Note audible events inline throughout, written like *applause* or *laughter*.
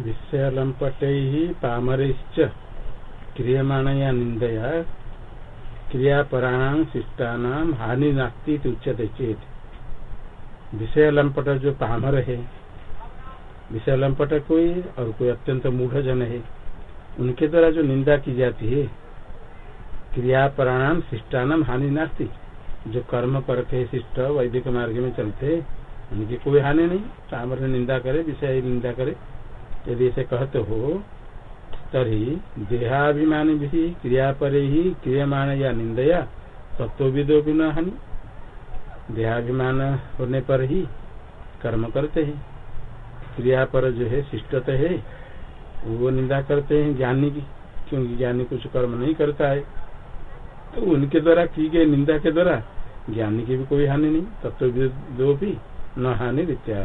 विषयलंपट पामरश्च क्रियमाणया निंदया क्रियापराणाम शिष्टानाम हानि नास्ती उच्यते चेत। विषय लंपट जो पामर है विषय लंपट कोई और कोई अत्यंत मूढ़ जन है, उनके द्वारा जो निंदा की जाती है क्रियापराणाम शिष्टानाम हानि नास्ती। जो कर्म करके शिष्ट वैदिक मार्ग में चलते, उनकी कोई हानि नहीं, पामर निंदा करे विषय निंदा करे। यदि ऐसे कहते हो तरी देहाभिमान भी क्रिया पर ही क्रियमाण या निंदया तत्विदो भी न हानि। देहाभिमान होने पर ही कर्म करते हैं। क्रिया पर जो है शिष्टत है, वो निंदा करते हैं, ज्ञानी की, क्योंकि ज्ञानी कुछ कर्म नहीं करता है। तो उनके द्वारा की गई निंदा के द्वारा ज्ञानी की भी कोई हानि नहीं तत्व भी न हानि वित्या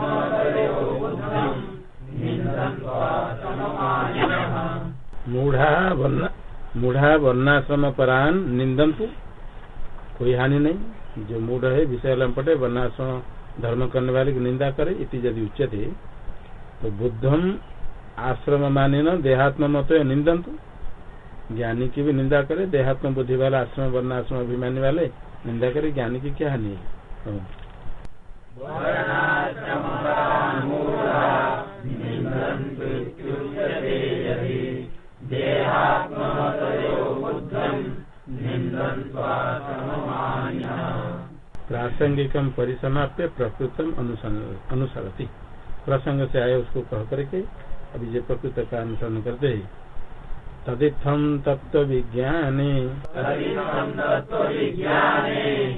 मूढ़ा वर्ण, मूढ़ा वर्णाश्रम परान निंदंतु। कोई हानि नहीं। जो मूढ़ है, विषय लंपट वर्णाश्रम धर्म करने वाले की निंदा करे, इति यदि उच्यते तो बुद्धम आश्रम माने न, देहात्म मत निंदंतु। ज्ञानी की भी निंदा करे, देहात्म बुद्धि वाला आश्रम, वर्णाश्रम अभिमानी वाले निंदा करे, ज्ञानी की क्या हानि है? प्रासंगिक परिसमाप्य प्रकृतम अनुसरती। प्रसंग से आए उसको कह करके अभी जो प्रकृत का अनुसरण करते है। तदित्थम तत्व विज्ञाने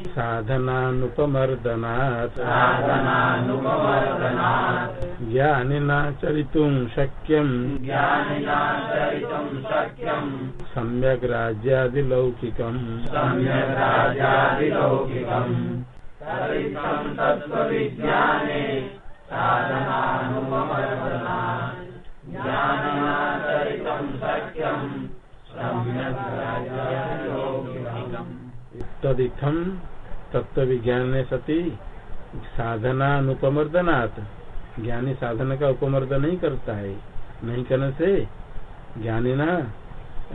साधनानुपमर्दनात्। ज्ञानिना चरितुं शक्यम्। सम्यग् राज्यादिलौकिकम्। तदिथम तत्व विज्ञान सती साधना अनुपमर्दनात् ज्ञानी साधन का उपमर्दन नहीं करता है। नहीं करने से ज्ञानी ना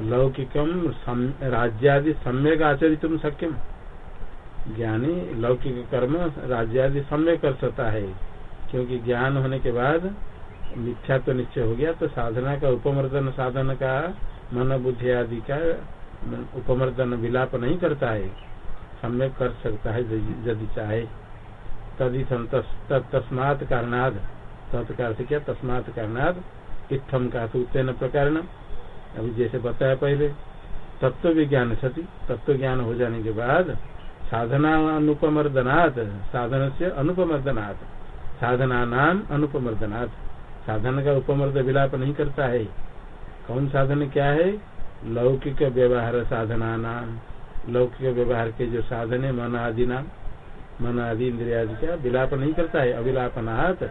लौकिकम राज्यादि सम्यक आचरित सक्यम ज्ञानी लौकिक कर्म राज्य आदि समय कर सकता है। क्योंकि ज्ञान होने के बाद मिथ्या तो निश्चय हो गया तो साधना का उपमर्दन साधन का मन बुद्धि आदि का उपमर्दन विलाप नहीं करता है। सम्यक कर सकता है यदि चाहे। तदी तस्मात कारणाद। तत्कार से क्या? तस्मात कारणाद। इत्थम का तेन प्रकार अभी जैसे बताया पहले तत्व विज्ञान सती। तत्व ज्ञान हो जाने के बाद साधना अनुपमर्दनाथ साधन से अनुपमर्दनाथ साधना नाम अनुपमर्दनाथ साधन का उपमर्द विलाप नहीं करता है। कौन साधन क्या है? लौकिक व्यवहार साधना नाम लौकिक व्यवहार के जो साधन है, मन आदि नाम। मन आदि इंद्रिया का विलाप नहीं करता है। अविलापनाथ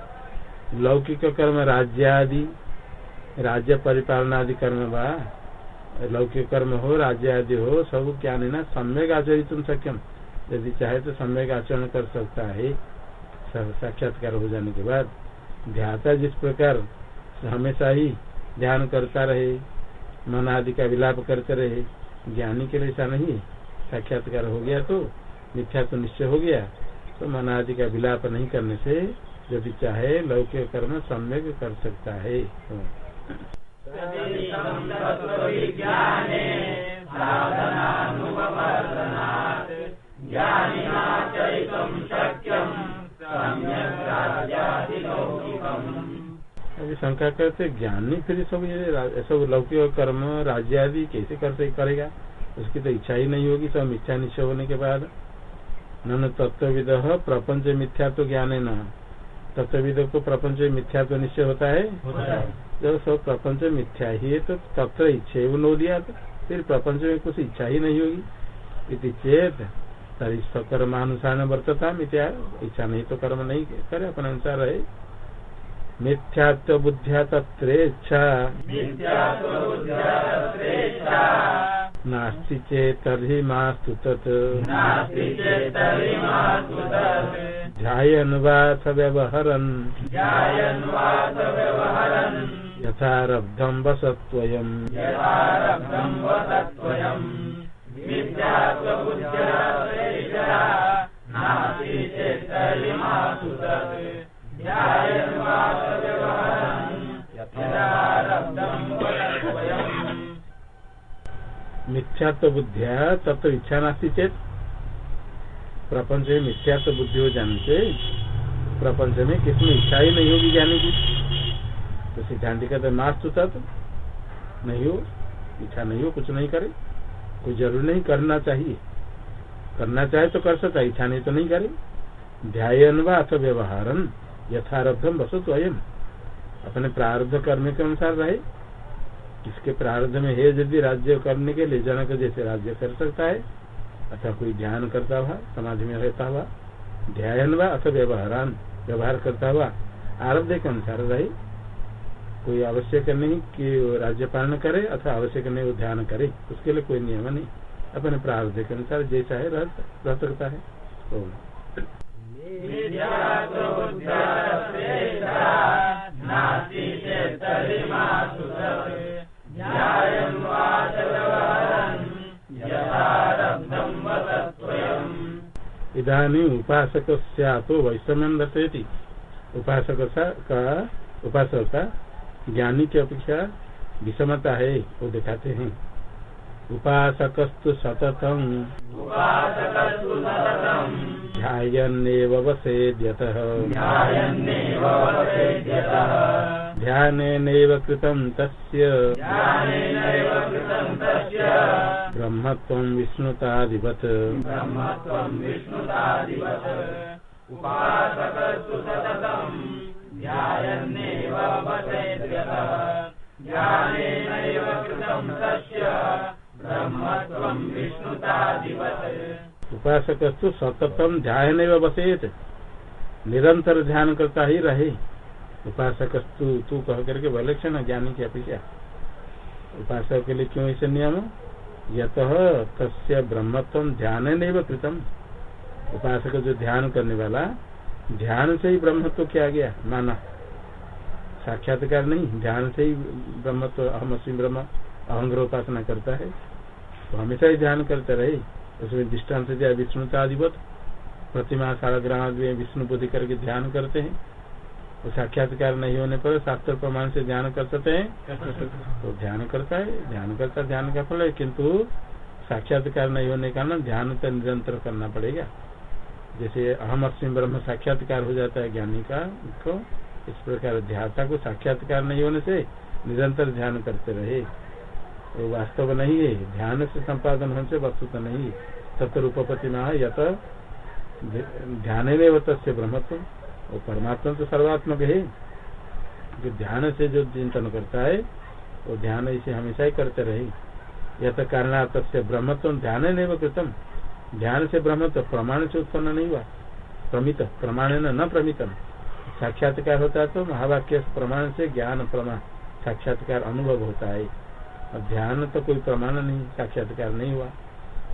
लौकिक कर्म राज्य आदि राज्य परिपालन आदि कर्म वा? लौकिक कर्म हो राज्य आदि हो, सब क्या ना सम्यक आचरित सक्यम यदि चाहे तो सम्यक आचरण कर सकता है। साक्षात्कार हो जाने के बाद ध्याता जिस प्रकार हमेशा ही ध्यान करता रहे, मन आदि का विलाप करते रहे, ज्ञानी के लिए ऐसा नहीं साक्षात्कार हो गया तो मिथ्या तो निश्चय हो गया। तो मन आदि का विलाप नहीं करने से यदि चाहे लौकिक कर्म सम्यक कर सकता है। अभी शंका करते ज्ञानी फिर सब ये सब लौकिक कर्म राज्य आदि कैसे करते करेगा? उसकी तो इच्छा ही नहीं होगी सब मिथ्या निश्चय होने के बाद। न तत्वविद प्रपंच मिथ्या तो ज्ञान है न। तत्विद को प्रपंच मिथ्या तो निश्चय होता है? जब सब प्रपंच मिथ्या ही है तो तत्र इच्छा नो दिया तो फिर प्रपंच में कुछ इच्छा ही नहीं होगी। चेत। तरी कर्मानुसार वर्तता मिथ्या इच्छा नहीं तो कर्म नहीं करे अपने अनुसार रहे। मिथ्यात्व बुद्धिया तत्रेच्छा। नास्ति चेत तर्हि मास्तु तत्। ध्यायन् वाथ व्यवहरन्। यथारब्धं वसत्वयम् मिथ्यात्व बुद्धिया तब तो इच्छा नास्ती चेत प्रपंच में मिथ्यात्व बुद्धि हो जाने से प्रपंच में किसमें इच्छा ही नहीं होगी जाने की। तो सिद्धांत कहते मास्तु तत्व नहीं हो, इच्छा नहीं हो, कुछ नहीं करे। कोई ज़रूरी नहीं करना चाहिए। करना चाहे तो कर सकता इच्छा नहीं तो नहीं करे। ध्यान व अथ व्यवहारन यथारब्धम वसु स्वयं अपने प्रारब्ध करने के अनुसार रहे। इसके प्रारब्ध में है यदि राज्य करने के लिए जनक जैसे राज्य कर सकता है, अथवा कोई ध्यान करता हुआ, समाज में रहता हुआ ध्यान व अथवा व्यवहारान, व्यवहार करता हुआ, आरब्ध के अनुसार रहे। कोई आवश्यक नहीं कि राज्य पालन करे अथवा आवश्यक नहीं वो ध्यान करे। उसके लिए कोई नियम नहीं। अपने प्रारब्ध के अनुसार जैसा है रह सकता है। इधानी उपासक तो वैषम्यम दर्शयती। उपासक का उपासक का ज्ञानी की अपेक्षा विषमता है, वो दिखाते हैं। उपासकस्तु सततम। ध्यायन्नेव वसेद्यतः। ध्यानेनैव कृतं तस्य। ब्रह्मत्वं सततम। ध्यान बसेत निरंतर ध्यान करता ही रहे। उपासकस्तु तू कह करके विलक्षण ज्ञानी की अपेक्षा। उपासक के लिए क्यों ऐसे नियम? यत तस्य ब्रह्मत्व ध्यान नहीं कृतम। उपासक जो ध्यान करने वाला ध्यान से ही ब्रह्मत्व किया गया, माना। साक्षात्कार नहीं, ध्यान से ही ब्रह्मत्व, अहम अस्म ब्रह्म अहंग्र उपासना करता है। तो हमेशा ही ध्यान करते रहे। उसमें दृष्टांत दिया, विष्णुता अधिपत प्रतिमा सारा में विष्णु बुद्धि करके ध्यान करते हैं। तो साक्षात्कार नहीं होने पर शास्त्र प्रमाण से ध्यान कर सकते हैं। तो ध्यान करता है, ध्यान करता, ध्यान का फल है। किंतु साक्षात्कार नहीं होने का ना ध्यान तो निरंतर करना पड़ेगा। जैसे अहम अस्म ब्रह्म साक्षात्कार हो जाता है ज्ञानी का तो इस प्रकार ध्याता को साक्षात्कार नहीं होने से निरंतर ध्यान करते रहे। वो वास्तव नहीं है, ध्यान से संपादन होने से वस्तु तो नहीं। तत्पति में यत ध्यान में तस्य ब्रह्मत्व। वो परमात्मा तो सर्वात्मक है। जो ध्यान से जो चिंतन करता है, वो ध्यान इसे हमेशा ही करते रहे। यथ कारण तस्य ब्रह्मत्व ध्यान नहीं कृतम। ध्यान से ब्रह्म तो प्रमाण से उत्पन्न नहीं हुआ। प्रमित प्रमाण न प्रमितम। साक्षात्कार होता है तो महावाक्य प्रमाण से ज्ञान प्रमाण साक्षात्कार अनुभव होता है। और ध्यान तो कोई प्रमाण नहीं, साक्षात्कार नहीं हुआ।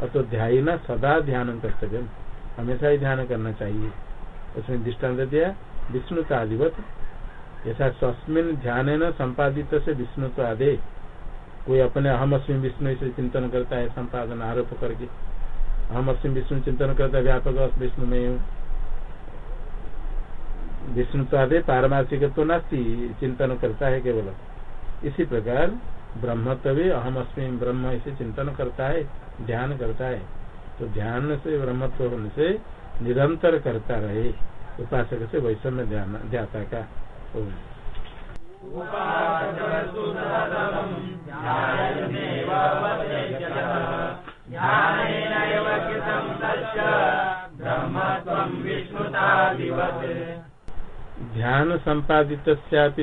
और तो ध्याय ना सदा ध्यान कर्तव्य हमेशा ही ध्यान करना चाहिए। उसमें दृष्टांत दिया विष्णु का अधिवत ऐसा स्वस्मिन ध्यान न संपादित से विष्णु तो आदे कोई अपने अहम अस्मिन विष्णु से चिंतन करता है, संपादन, आरोप करके। अहम अस्मी विष्णु चिंतन करता व्यापक विष्णु में विष्णु तो आदे पारमार्थिक तो नास्ती, चिंतन करता है केवल। इसी प्रकार ब्रह्मत्व अहम अस्मी ब्रह्म इसे चिंतन करता है, ध्यान करता है। तो ध्यान से, ब्रह्मत्व होने से निरंतर करता रहे, उपासक से वैषम्य ध्याता का। ध्यान संपादित सियाद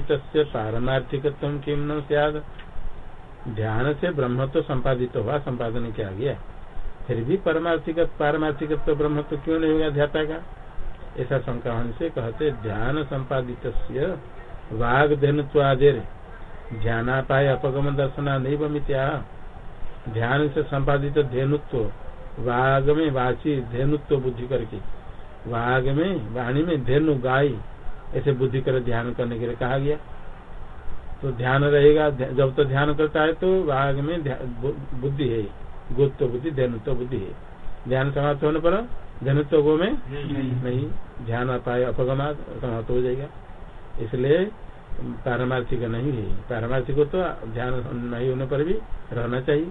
ध्यान से ब्रह्म तो संपादित हुआ संपादन किया गया? फिर भी परमार्थिक पारमार्थिक ब्रह्म तो क्यों नहीं होगा ध्याता का ऐसा शंका से कहते ध्यान संपादित वाघ धेनुत्वादेर ध्यानापाय अपगम दर्शना नहीं मित्या ध्यान से संपादित धेनुत्व वाघ में वाची धेनुत्व बुद्धि करके। वाघ में वाणी में धेनु गाय, ऐसे बुद्धि कर ध्यान करने के लिए कहा गया। तो ध्यान रहेगा जब तो ध्यान करता है तो वाघ में बुद्धि है, गुत्व बुद्धि, धेनुत्व बुद्धि है। ध्यान समाप्त होने पर धनुत्व गो में नहीं, ध्यान पाए अपगमा समाप्त हो जाएगा। इसलिए पारमार्थिक नहीं है। पारमार्थिक तो ध्यान नहीं होने पर भी रहना चाहिए।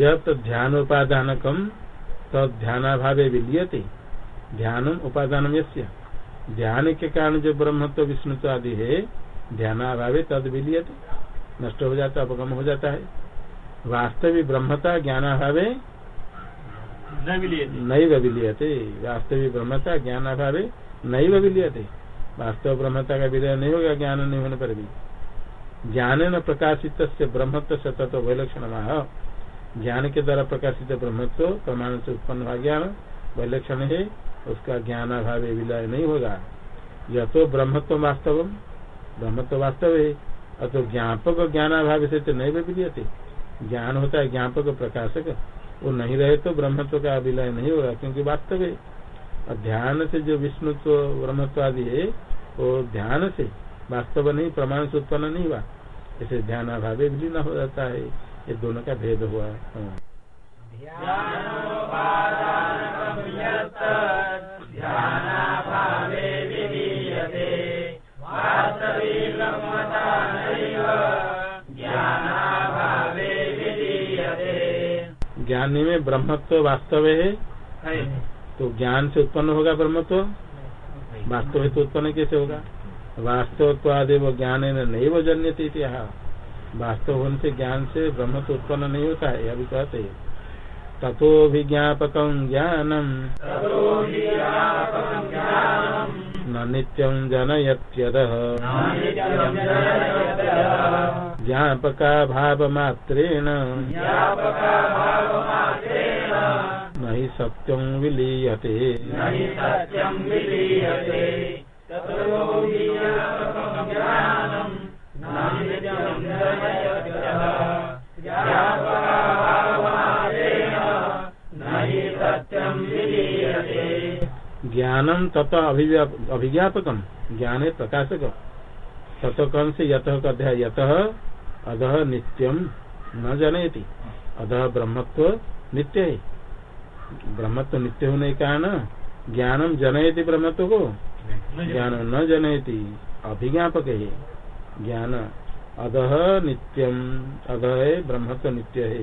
यत ध्यानोपादानकम तद ध्यानाभावे विलीयते। ध्यान उपादान ध्यान के कारण जो ब्रह्म तो विष्णु तो आदि है, ध्यानाभावे तद विलीयते। नष्ट हो जाता, अपगम हो जाता है। वास्तविक ब्रह्मता ज्ञानाभावे नैव विलीयते वास्तविक ब्रह्मता ज्ञानाभावे नहीं विलीयते वास्तव ब्रह्मता का विलय नहीं होगा, ज्ञान नहीं होने पर भी। ज्ञान न प्रकाशित से ब्रह्मत्व सतत वैलक्षण ज्ञान के द्वारा प्रकाशित ब्रह्मत्व प्रमाण से उत्पन्न हुआ ज्ञान, वैलक्षण है, उसका ज्ञान अभाव विलय नहीं होगा। यह तो ब्रह्मत्व वास्तव ब्रह्मत्व वास्तव है, अतो ज्ञापक ज्ञान अभाव से तो नहीं विलियते ज्ञान होता है ज्ञापक प्रकाशक। वो नहीं रहे तो ब्रह्मत्व का अभिलय नहीं होगा, क्योंकि वास्तव है। और ध्यान से जो विष्णुत्व, ब्रह्मत्व आदि है, वो ध्यान से वास्तव नहीं, प्रमाण से उत्पन्न नहीं हुआ। इसे ध्यान अभाव न हो जाता है। ये दोनों का भेद हुआ। हाँ। ज्ञान में ब्रह्मत्व वास्तव है। तो ज्ञान से उत्पन्न होगा ब्रह्मत्व? वास्तव है तो उत्पन्न कैसे होगा? वास्तव ज्ञान नहीं वो जन्य वास्तव होने से ज्ञान से ब्रह्म तो उत्पन्न नहीं होता है अभी कहते हैं। तथो विज्ञापक ज्ञानम। न नित्यं जनयत्यद ज्ञापका भावमात्रेण न हि सत्यं विलीयते। ज्ञानम तत अभिज्ञापकम ज्ञान प्रकाशक। तत कौन से यत कध्या यत अध नित्यम न जनयती। अध ब्रह्मत्व नित्य। है ब्रह्मत्व नित्य होने का न ज्ञानम जनयति ब्रह्मत्व को। ज्ञान न जनयती, अभिज्ञापक। है ज्ञान अधह नित्यम अध है ब्रह्मत्व नित्य है।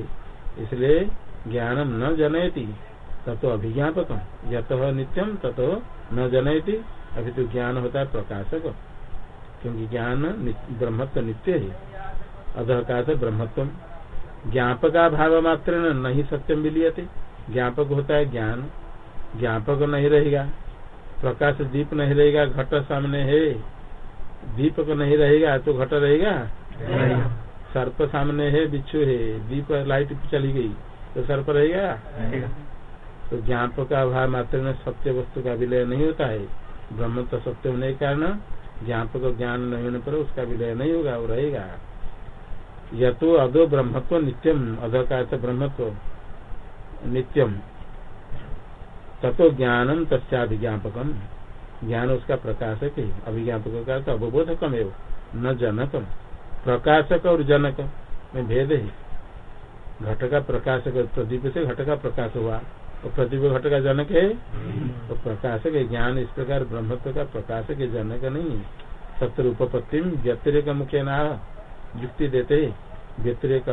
इसलिए ज्ञानम न जनयति ततो अभिज्ञापक। यत नित्यम ततो न जनयति। अभी तो ज्ञान होता है प्रकाशक। क्योंकि ज्ञान ब्रह्मत्व नित्य है। अधः का ब्रह्मत्व। ज्ञापका भाव मात्र नहीं सत्यम मिलियते ज्ञापक होता है ज्ञान। ज्ञापक नहीं रहेगा। प्रकाश दीप नहीं रहेगा घट सामने है। दीपक नहीं रहेगा तो घट रहेगा? सर्प सामने है बिच्छू है। दीप लाइट चली गई तो सर्प रहेगा? तो ज्ञापक का अभाव मात्र में सत्य वस्तु का विलय नहीं होता है। ब्रह्म तो सत्य होने के कारण ज्ञापक ज्ञान नहीं होने पर उसका विलय नहीं होगा वो रहेगा। यह तो अदो ब्रह्मत्व नित्यम अध का अर्थ ब्रह्मत्व नित्यम। ततो ज्ञानम तस्याभिज्ञापकम। ज्ञान उसका प्रकाशक है अभिज्ञापक का अर्थ अवबोधकम है न जनकम। प्रकाशक और जनक में भेद है। घट का प्रकाशक प्रदीप से घट का प्रकाश हुआ। और प्रदीप घट का जनक है? तो प्रकाशक है ज्ञान, इस प्रकार ब्रह्मत्व का प्रकाशक है, जनक नहीं है। सत्र उपपत्ति व्यतिरिक मुख्य ना युक्ति देते व्यतिरिक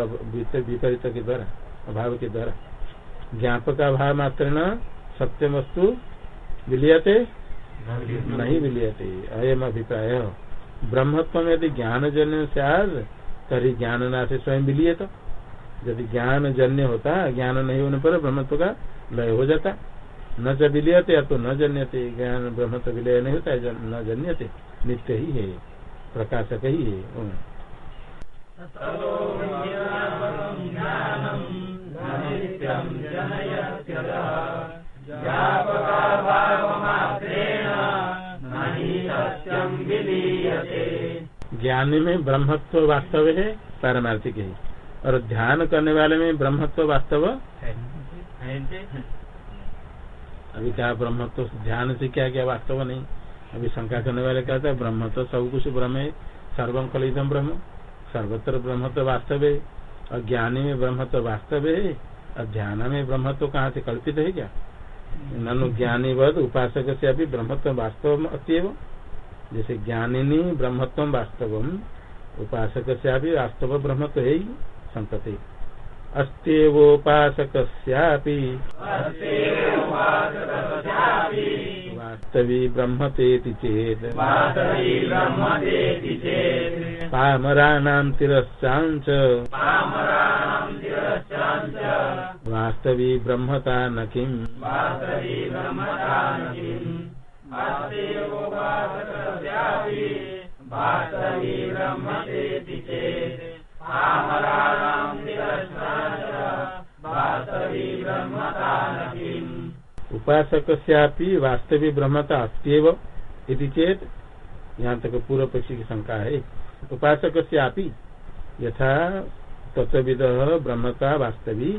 विपरीत के द्वारा, अभाव के द्वारा। ज्ञापक अभाव मात्र न, सत्य वस्तु विलियते, नहीं विलियते। अयम अभिप्राय। ब्रह्मत्व यदि ज्ञान जन्य से तरी ज्ञान ना से स्वयं विलियत। यदि ज्ञान जन्य होता, ज्ञान नहीं होने पर ब्रह्मत्व का लय हो जाता। न च विलियते तो न जन्यते। ज्ञान ब्रह्मत्व विलय नहीं होता, न जन्यते। नित्य ही है। प्रकाशक ही है। ज्ञानी में ब्रह्मत्व वास्तव है, पारमार्थिक है। और ध्यान करने वाले में ब्रह्मत्व वास्तव अभी क्या ब्रह्मत्व, ध्यान से क्या क्या वास्तव नहीं? अभी शंका करने वाले कहते हैं, ब्रह्म तो सब कुछ ब्रह्म है सर्वम फलितम ब्रह्म। सर्वत्र ब्रह्म तो वास्तव है। और में ब्रह्म तो वास्तव है। और ध्यान में ब्रह्म तो कहाँ से कल्पित है क्या? ननु ज्ञानी वध उपासक से अभी ब्रह्मत्व वास्तव अत्यव। जैसे ज्ञानिनी ब्रह्मत्व वास्तव उपासक से अभी वास्तव ब्रह्म तो है ही संतति अस्तेवोपासक वास्तवी ब्रह्मतेति चेत्। पामराणां तिरश्चाञ्च वास्तवी ब्रह्मता न किम्। उपासक वास्तविक ब्रह्मता अस्त्यव इति चेत यहाँ तक पूर्व पक्षी की शंका है। उपासक यथा तत्विद ब्रह्मता वास्तवी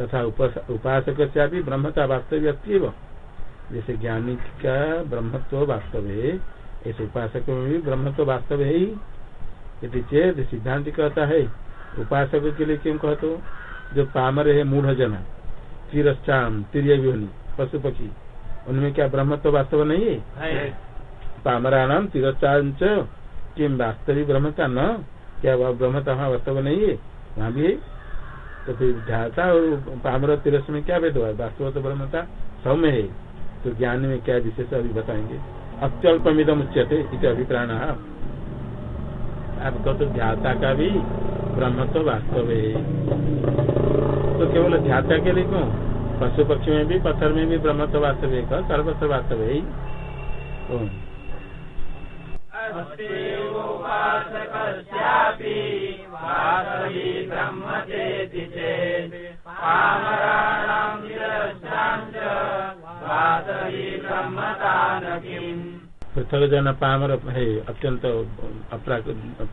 तथा उपासक ब्रह्मता वास्तवी अस्त्यव। जैसे ज्ञानी का ब्रह्मत्व वास्तव है ऐसे उपासक में भी ब्रह्मत्व वास्तव है। ही यदि चेत सिद्धांत कहता है उपासक के लिए क्यों कहते हो? जो पामर है मूढ़ जन तिरस्ाम तिरय पशु पक्षी उनमें क्या ब्रह्म तो वास्तव नहीं है? पामरा नाम तिरस्ांच किम वास्तविक ब्रह्म का न? क्या वह ब्रह्म तो वहाँ वास्तव नहीं है? वहाँ भी तो फिर ध्याता और पामर तिरस में क्या भेद हुआ? वास्तव तो ब्रह्मता सब में है। तो ज्ञान में क्या विशेष अभी बताएँगे? अत्यल्पमिदम उच्यते इस अभिप्राण। आपको तो ध्याता का भी ब्रह्म तो वास्तव है। तो केवल ध्याता के लिए क्यों? पशु पक्षी में भी, पत्थर में भी ब्रह्म तो वास्तव है। सर्वस्व वास्तव है पृथक जन पामर है अत्यंत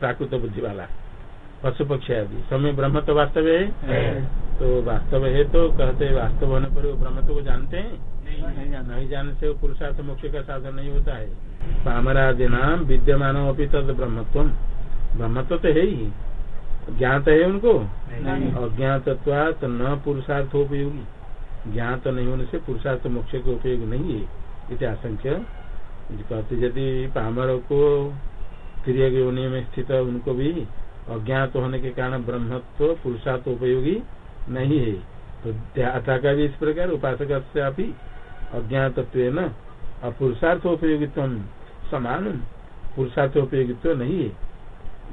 प्राकृत बुद्धि वाला पशु पक्षी आदि। समय ब्रह्म तो वास्तव है? तो वास्तव है तो कहते वास्तव होने पर वो ब्रह्म को जानते हैं? नहीं नहीं जानने से पुरुषार्थ मोक्ष का साधन नहीं होता है। पामरादि नाम विद्यमान अभी तद ब्रह्मत्व ब्रह्मत्व तो है ही। ज्ञात है उनको? अज्ञातत्वात न पुरुषार्थ उपयोगी ज्ञात नहीं होने से पुरुषार्थ मोक्ष के उपयोग नहीं है। इसे आशंक्य कहते यदि पामर को क्रिया योनि में स्थित उनको भी अज्ञात होने के कारण ब्रह्मत्व पुरुषार्थ उपयोगी नहीं है। तो ध्याता का भी इस प्रकार उपासक से अज्ञातत्व न? पुरुषार्थ उपयोगित्व समान पुरुषार्थ उपयोगित्व नहीं है।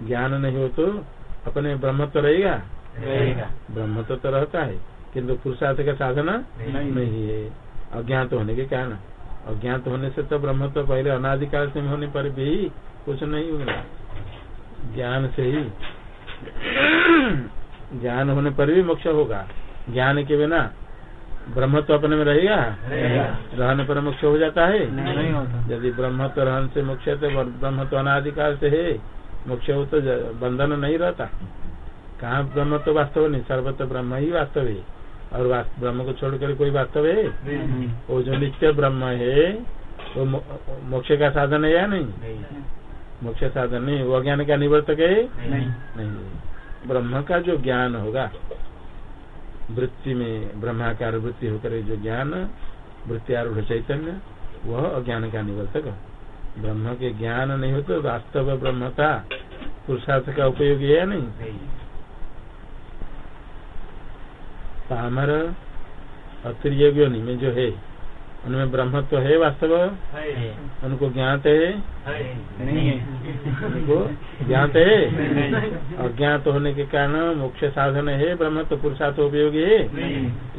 ज्ञान नहीं हो तो अपने ब्रह्मत्व रहेगा? ब्रह्मत्व तो रहता है किंतु पुरुषार्थ का साधना नहीं। नहीं है। अज्ञात होने के कारण। अज्ञात होने से तो ब्रह्मत्व पहले अनाधिकार से होने पर भी कुछ नहीं होगा। ज्ञान से ही। ज्ञान होने पर भी मोक्ष होगा। ज्ञान के बिना ब्रह्म तो अपने में रहेगा? रहने पर मोक्ष हो जाता है? यदि ब्रह्म तो रहन से मोक्ष तो ब्रह्म तो अनाधिकार से है। मोक्ष हो तो बंधन नहीं रहता। कहा ब्रह्म तो वास्तव नहीं? सर्वत्र ब्रह्म ही वास्तव है। और ब्रह्म को छोड़कर कोई वास्तव है? वो जो नित्य ब्रह्म है वो मोक्ष का साधन है या नहीं। मोक्ष साधन नहीं वो ज्ञान का निवर्तक है? नहीं। नहीं ब्रह्म का जो ज्ञान होगा वृत्ति में ब्रह्माकार वृत्ति होकर जो ज्ञान वृत्ति आरूढ़ चैतन्य वह अज्ञान का निवर्तक ब्रह्म के ज्ञान नहीं हो तो वास्तव ब्रह्मता पुरुषार्थ का उपयोग है या नहीं। पामर अतिरियोगियों में जो है उनमें ब्रह्म तो है वास्तव? उनको ज्ञात है? नहीं है? उनको ज्ञात है? अज्ञात होने के कारण मोक्ष साधन है ब्रह्म तो पुरुषार्थ उपयोगी है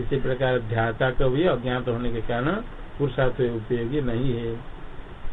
इसी प्रकार ध्याता को भी अज्ञात होने के कारण पुरुषार्थ उपयोगी नहीं है।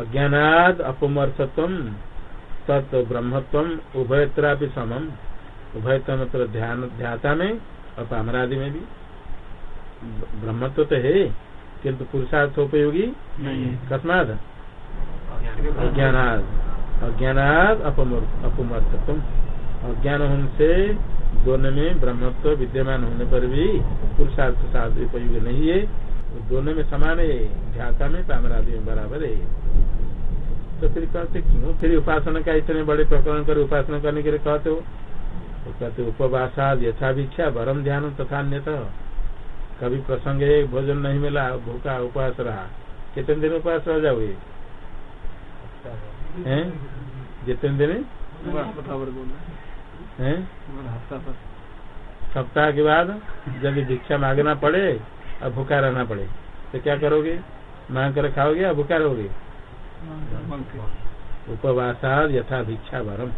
अज्ञानाद अपमर्थत्व तत् ब्रह्मत्व उभयत्रा समम। उभयत्व मतलब ध्यान ध्याता में और पामरादि में भी ब्रह्मत्व तो है किंतु पुरुषार्थ उपयोगी कस्माद अज्ञानाद अज्ञानाद अपमर्थत्व अज्ञान होने से दोनों में ब्रह्मत्व विद्यमान होने पर भी पुरुषार्थ साध उपयोगी नहीं है। दोनों में समान है ध्याता में पामरादि में बराबर है। तो फिर कहते क्यों? फिर उपासना का इतने बड़े प्रकरण कर उपासना करने के लिए कहते हो? तो कहते उपवासाद यथाभिक्षा भरम ध्यान तथा अन्यतः। कभी प्रसंग है भोजन नहीं मिला भूखा उपवास रहा। कितने दिन उपवास रह जाओगे? हैं? जितने दिन? हैं? सप्ताह के बाद जब भिक्षा मांगना पड़े और भूखा रहना पड़े। तो क्या करोगे? मांग कर खाओगे या भूखा रहोगे? उपवासाद यथा भिक्षा भरम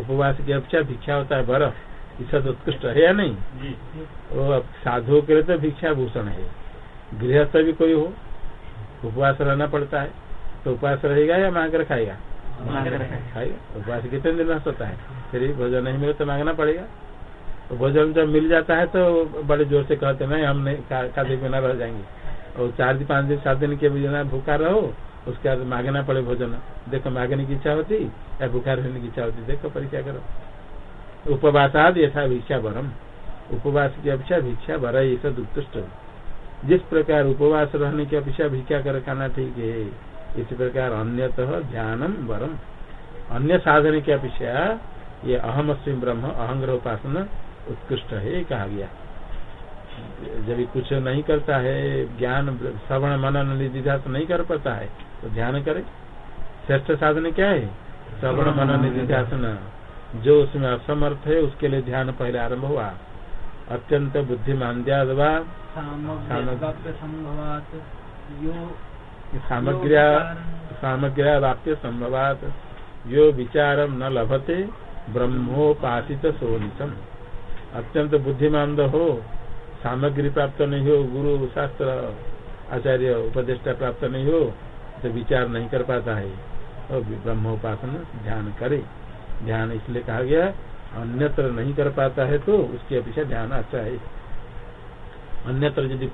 उपवास की अपेक्षा भिक्षा होता है बर्फ़ इसका तो उत्कृष्ट है या नहीं? वो साधुओं के लिए तो भिक्षा भूषण है। गृहस्थ भी कोई हो उपवास रहना पड़ता है। तो उपवास रहेगा या मांग कर खाएगा? खाएगा। उपवास कितने दिन रह सकता है? फिर भोजन नहीं मिले तो मांगना पड़ेगा। तो भोजन जब मिल जाता है तो बड़े ज़ोर से कहते नहीं, हम नहीं खाते बिना रह जाएँगे। और चार दिन, पाँच दिन, सात दिन के बिना भूखा रहो, उसके बाद मांगना पड़े भोजन। देखो, मांगने की इच्छा होती या भूखा रहने की इच्छा होती? देखो, परीक्षा करो। उपवासाद यथा भिक्षा भरम उपवास की अपेक्षा भिक्षा भरा ये सब उत्कृष्ट जिस प्रकार उपवास रहने की अपेक्षा भिक्षा कर खाना ठीक है, इसी प्रकार अन्यतः ध्यानम वरम। अन्य साधन की अपेक्षा, ये अहम अस्म ब्रह्म, अहंग्रह उपासना उत्कृष्ट है कहा गया। जब कुछ नहीं करता है ज्ञान श्रवण मनन निधिध्यास नहीं कर पाता है तो ध्यान करे। श्रेष्ठ साधन क्या है? श्रवण मनन निधिध्यासन जो उसमें असमर्थ है उसके लिए ध्यान पहले आरंभ हुआ। अत्यंत बुद्धिमान सामग्र्या सामग्र्या वाक्य संभवात। यो विचारम न लभते ब्रह्मोपासित सोनितम अत्यंत बुद्धिमान हो, सामग्री प्राप्त नहीं हो, गुरु, शास्त्र, आचार्य, उपदेष्टा प्राप्त नहीं हो तो विचार नहीं कर पाता है। और ब्रह्म उपासना ध्यान करे। ध्यान इसलिए कहा गया, अन्यत्र नहीं कर पाता है तो उसकी अपेक्षा ध्यान अच्छा है। अन्यत्र यदि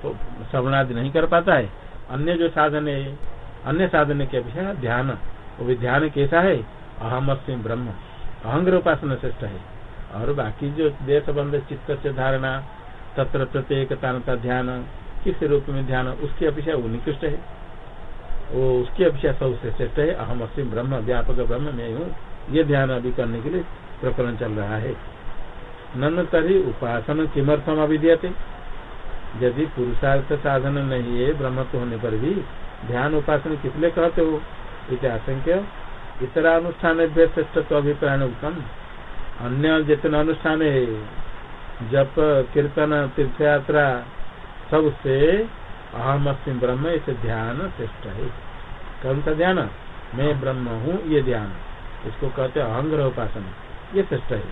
श्रवणादि नहीं कर पाता है, अन्य जो साधन है अन्य साधन की अपेक्षा ध्यान। वो भी ध्यान कैसा है? अहम अस्म ब्रह्म। अहंग्र उपासना श्रेष्ठ है। और बाकी जो देश बंद चित्त से धारणा, तत्र प्रत्येक ध्यान, किस रूप में ध्यान, उसकी अपेक्षा वो निकृष्ट है। वो उसकी अपेक्षा सबसे श्रेष्ठ है। अहम अस्म ब्रह्म, व्यापक ब्रह्म, में हूँ। ये ध्यान अभी करने के लिए प्रकरण चल रहा है। नन तरी उपासना किमर्थम अभिधीयते। यदि पुरुषार्थ साधन नहीं है, ब्रह्मत्व होने पर भी ध्यान उपासना किस कहते हो? आशंक्य। इतरा अनुष्ठान श्रेष्ठ तो अभिप्राय उत्तम अन्य जितने अनुष्ठान है, जप, कीर्तन तीर्थ यात्रा सबसे अहम अस्म ब्रह्म, इसे ध्यान श्रेष्ठ है। कौन सा ध्यान? मैं ब्रह्म हूँ, ये ध्यान। इसको कहते अहंग्रह उपासना। ये श्रेष्ठ है।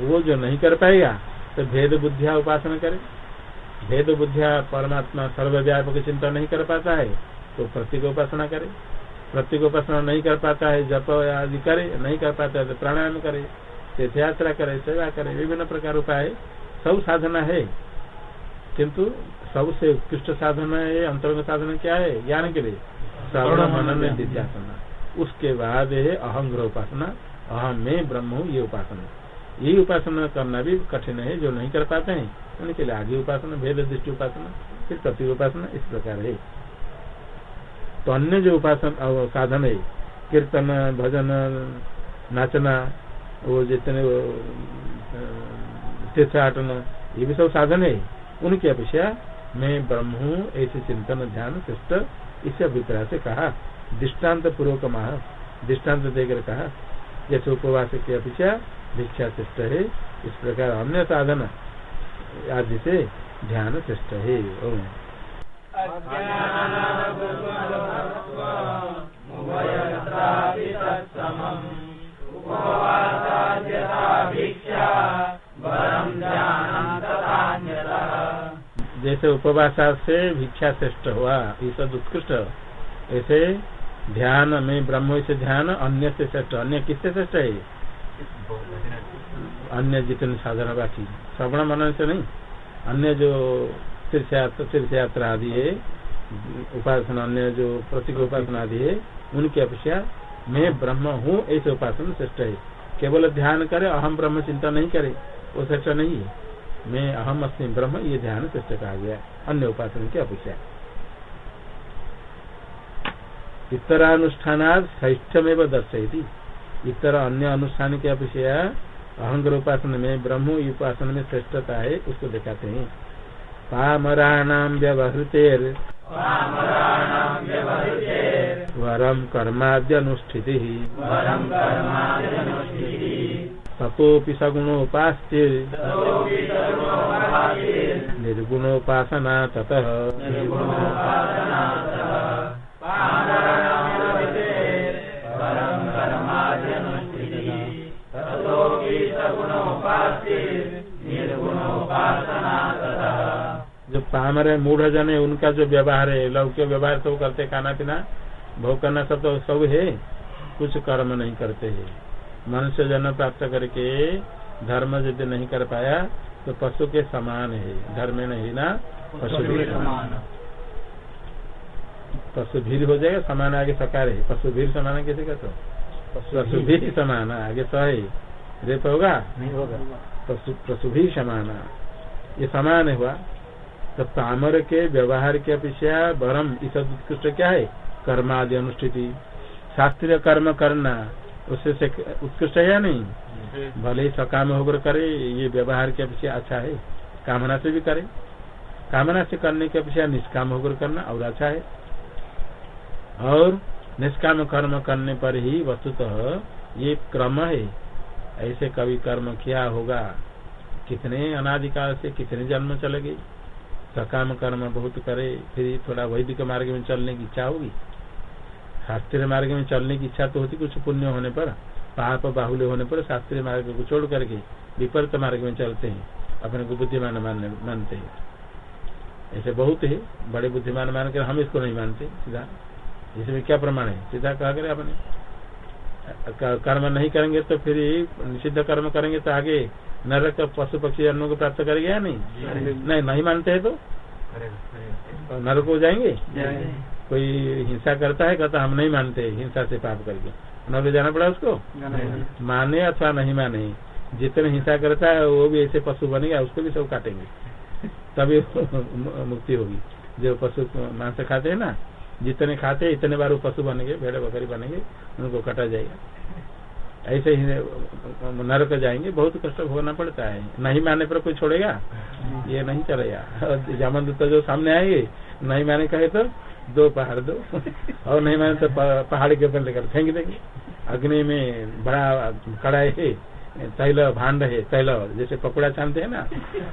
वो जो नहीं कर पाएगा तो भेद बुद्धिया उपासना करे। भेद बुद्धिया परमात्मा सर्वव्यापक चिंता नहीं कर पाता है तो प्रतीक उपासना करे। प्रत्येक उपासना नहीं कर पाता है, जप आदि करे, नहीं कर पाता है तो प्राणायाम करे। तीर्थ यात्रा करे सेवा करे विभिन्न प्रकार उपाय। सब साधना है। किंतु सबसे उत्कृष्ट साधन है अंतर्गत साधन क्या है? ज्ञान के लिए। श्रवण मनन निध्यासना उसके बाद है अहंग्रह उपासना। अहम में ब्रह्म हूँ ये उपासना। यही उपासना करना भी कठिन है जो नहीं कर पाते हैं उनके लिए आगे उपासना भेद दृष्टि उपासना फिर प्रति उपासना इस प्रकार है। तो अन्य जो उपासना साधन है कीर्तन भजन नाचना वो जितने तीर्थाटन ये भी सब साधन है। उनकी अपेक्षा मैं ब्रह्म हूँ, ऐसे चिंतन, ध्यान श्रेष्ठ इस अभिप्राय से कहा। दृष्टांत पूर्वक महा, दृष्टांत देकर कहा। जैसे उपवास की अपेक्षा भिक्षा श्रेष्ठ है, इस प्रकार अन्य साधन, आदि से ध्यान श्रेष्ठ है। ओम। जैसे उपवासा से भिक्षा श्रेष्ठ हुआ सब उत्कृष्ट। ऐसे ध्यान में ब्रह्म से ध्यान, अन्य से श्रेष्ठ। अन्य किससे श्रेष्ठ है? अन्य जितने साधन बाकी। श्रवण मनन से नहीं। अन्य जो तीर्थ यात्रा आदि है, उपासना, अन्य जो प्रतीक उपासना आदि है, उनकी अपेक्षा मैं ब्रह्म हूँ, ऐसे उपासना श्रेष्ठ है। केवल ध्यान करे, अहम ब्रह्म चिंता नहीं करे, वो श्रेष्ठ नहीं है। मैं अहम अस्मि ब्रह्म, ये ध्यान श्रेष्ठ कहा गया अन्य उपासना की अपेक्षा। इतरानुष्ठान श्रेष्ठमेव दर्शयती। इतर अन्य अनुष्ठान की अपेक्षा अहंग्र उपासना में ब्रह्म उपासना में श्रेष्ठता है, उसको दिखाते हैं। पामराणाम व्यवहृतेर। वरम कर्माद्यनुष्ठिति। तपोपि सगुणोपास्ति निर्गुणोपासना ततः। पामर मूढ़ जन है उनका जो व्यवहार है लौक्य व्यवहार सब करते खाना पीना भोग करना सब तो सब है कुछ कर्म नहीं करते है। मनुष्य जन्म प्राप्त करके धर्म यदि नहीं कर पाया तो पशु के समान है धर्म नहीं ना? पशु भी समान पशु भीड़ हो जाएगा समान आगे सकार है। पशु भीड़ समान है कैसे कहते पशु भी समान आगे तो है रेप होगा? नहीं होगा। पशु पशु भी समान ये समान हुआ। तो पामर के व्यवहार की अपेक्षा बरम इस उत्कृष्ट क्या है कर्मादि अनुष्ठिति। शास्त्रीय कर्म करना उससे से उत्कृष्ट है या नहीं? भले ही सकाम होकर करे ये व्यवहार की अपेक्षा अच्छा है। कामना से भी करे। कामना से करने की अपेक्षा निष्काम होकर करना और अच्छा है। और निष्काम कर्म करने पर ही वस्तुतः ये क्रम है। ऐसे कभी कर्म किया होगा कितने अनादिकाल से कितने जन्म चले गए? सकाम कर्म बहुत करे, फिर थोड़ा वैदिक मार्ग में चलने की इच्छा होगी। शास्त्रीय मार्ग में चलने की इच्छा तो होती, कुछ पुण्य होने पर, पाप बाहुल्य होने पर शास्त्रीय मार्ग को छोड़ करके विपरीत मार्ग में चलते हैं, अपने को बुद्धिमान मानते हैं। ऐसे बहुत है, बड़े बुद्धिमान मानकर हम इसको नहीं मानते, सीधा। इसमें क्या प्रमाण है? सीधा कहा करे अपने कर्म नहीं करेंगे तो फिर निषिद्ध कर्म करेंगे तो आगे नरक पशु पक्षी जन्मों को प्राप्त करेगा या नहीं? नहीं नहीं मानते हैं तो? नरक को जाएँगे? कोई हिंसा करता है कहता हम नहीं मानते हिंसा से पाप करके। नरक जाना पड़ा उसको? माने अथवा नहीं माने जितने हिंसा करता है वो भी ऐसे पशु बनेगा उसको भी सब काटेंगे। तभी *laughs* मुक्ति होगी। जो पशु मांस खाते है ना जितने खाते हैं, इतने बार वो पशु बनेंगे, भेड़ बकरी बनेंगे, उनको कटा जाएगा। ऐसे ही नरक जाएँगे, बहुत कष्ट भोगना पड़ता है। नहीं मानने पर कोई छोड़ेगा? ये नहीं चलेगा। जामन दूत जो सामने आएँगे नहीं माने कहे तो दो पहाड़ दो, और नहीं माने तो पहाड़ के ऊपर लेकर फेंक देंगे। अग्नि में बड़ा कड़ाई है, तैल भांड है, तैल, जैसे पकौड़ा छानते है ना,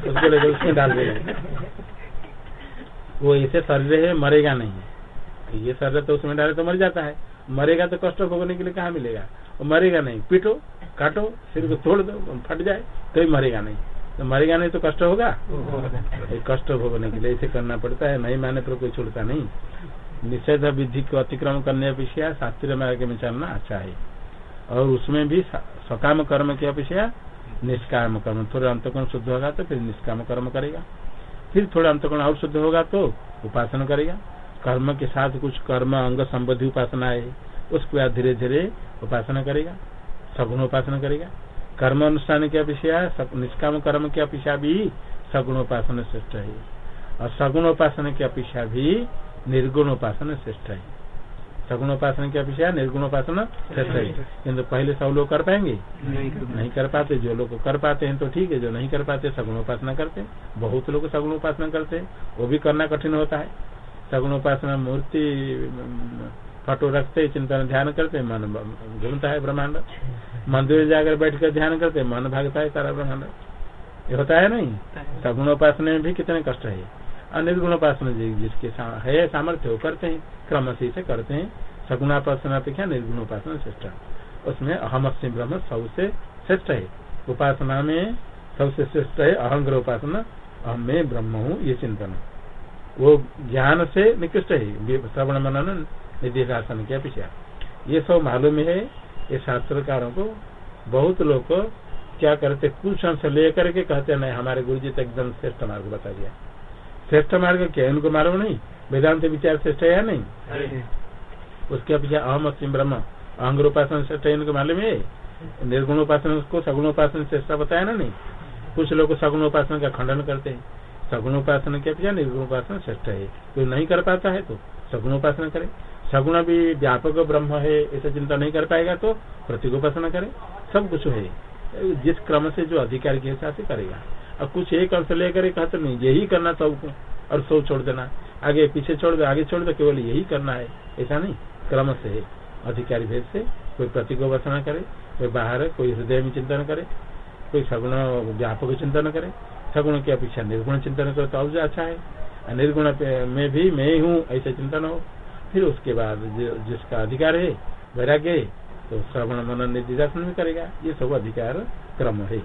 उसको लेकर उसमें डाल देंगे। वो ऐसे शरीर है, मरेगा नहीं। ये शरीर तो उसमें डाले तो मर जाता है। मरेगा तो कष्ट भोगने के लिए कहा मिलेगा? वो मरेगा नहीं। पीटो काटो सिर को तोड़ दो फट जाए तो ही मरेगा नहीं। तो मरेगा नहीं तो कष्ट होगा? कष्ट भोगने के लिए इसे करना पड़ता है। नहीं माने पर कोई छोड़ता नहीं। निषेध विधि को अतिक्रम करने अपेक्षा शास्त्रीय मार्ग में चलना अच्छा है। और उसमें भी सकाम कर्म की अपेक्षा निष्काम कर्म। थोड़ा अंतकोण शुद्ध होगा तो फिर निष्काम कर्म करेगा। फिर थोड़ा अंतकोण और शुद्ध होगा तो उपासना करेगा। कर्म के साथ कुछ कर्म अंग संबंधी उपासना है उसके बाद धीरे धीरे उपासना करेगा सगुण उपासना करेगा। कर्म अनुष्ठान की अपेक्षा निष्काम कर्म की अपेक्षा भी सगुण उपासना श्रेष्ठ है। और सगुण उपासना की अपेक्षा भी निर्गुण उपासना श्रेष्ठ है। सगुण उपासना की अपेक्षा निर्गुण उपासना श्रेष्ठ है। किन्तु पहले सब लोग कर पाएँगे? नहीं कर पाते। जो लोग कर पाते हैं तो ठीक है जो नहीं कर पाते सगुण उपासना करते बहुत लोग सगुण उपासना करते हैं वो भी करना कठिन होता है। सगुण उपासना मूर्ति फ़ोटो रखते चिंतन ध्यान करते मन घूमता है ब्रह्मांड। मंदिर जाकर बैठ कर ध्यान करते मन भागता है सारा ब्रह्मांड। ये होता है नहीं? सगुण उपासना में भी कितने कष्ट है। अनिर्गुण उपासना जिसके है सामर्थ्य वो करते हैं क्रम से करते हैं। सगुणापासना अपेक्षा निर्गुण उपासना श्रेष्ठ उसमें अहम अस्म ब्रह्म सबसे श्रेष्ठ है। उपासना में सबसे श्रेष्ठ है अहंग्र उपासना अहम में ब्रह्म हूँ ये चिंतन। वो ज्ञान से निकृष्ट है। श्रवण मनन निधि शासन के अपेक्षा। ये सब मालूम है ये शास्त्रकारों को बहुत लोग क्या करते कुछ अंश लेकर के कहते नहीं हमारे गुरु जी तो एकदम श्रेष्ठ मार्ग बता दिया। श्रेष्ठ मार्ग क्या उनको मालूम नहीं? वेदांत विचार श्रेष्ठ है या नहीं? उसके अपेक्षा अहम अस्म ब्रह्म अहंग उपासन श्रेष्ठ है इनको मालूम है? निर्गुण उपासन को सगुण उपासन श्रेष्ठ बताया ना नहीं? कुछ लोग सगुण उपासन का खंडन करते हैं। सगुण उपासना के अपेक्षा निर्गुण उपासना श्रेष्ठ है। कोई नहीं कर पाता है तो सगुण उपासना करे। सगुण भी व्यापक ब्रह्म है, ऐसा चिंता नहीं कर पाएगा तो प्रतीक उपासना करे। सब कुछ है। जिस क्रम से जो अधिकार के हिसाब से करेगा। और कुछ एक अंश लेकर कहते नहीं, यही करना सबको और सब छोड़ देना। आगे पीछे छोड़ दो, आगे छोड़ दो, केवल यही करना है। ऐसा नहीं। क्रम से है। अधिकारी भेद से कोई प्रतीक उपासना करे, कोई बाहर, कोई हृदय में चिंतन करे, कोई सगुण व्यापक चिंतन करे। सगुण की अपेक्षा, निर्गुण चिंतन करो तो और अच्छा है। निर्गुण में भी, मैं ही हूँ, ऐसे चिंतन हो। फिर उसके बाद जिसका अधिकार है, वैराग्य तो श्रवण, मनन निधि दर्शन भी करेगा। ये सब अधिकार क्रम है।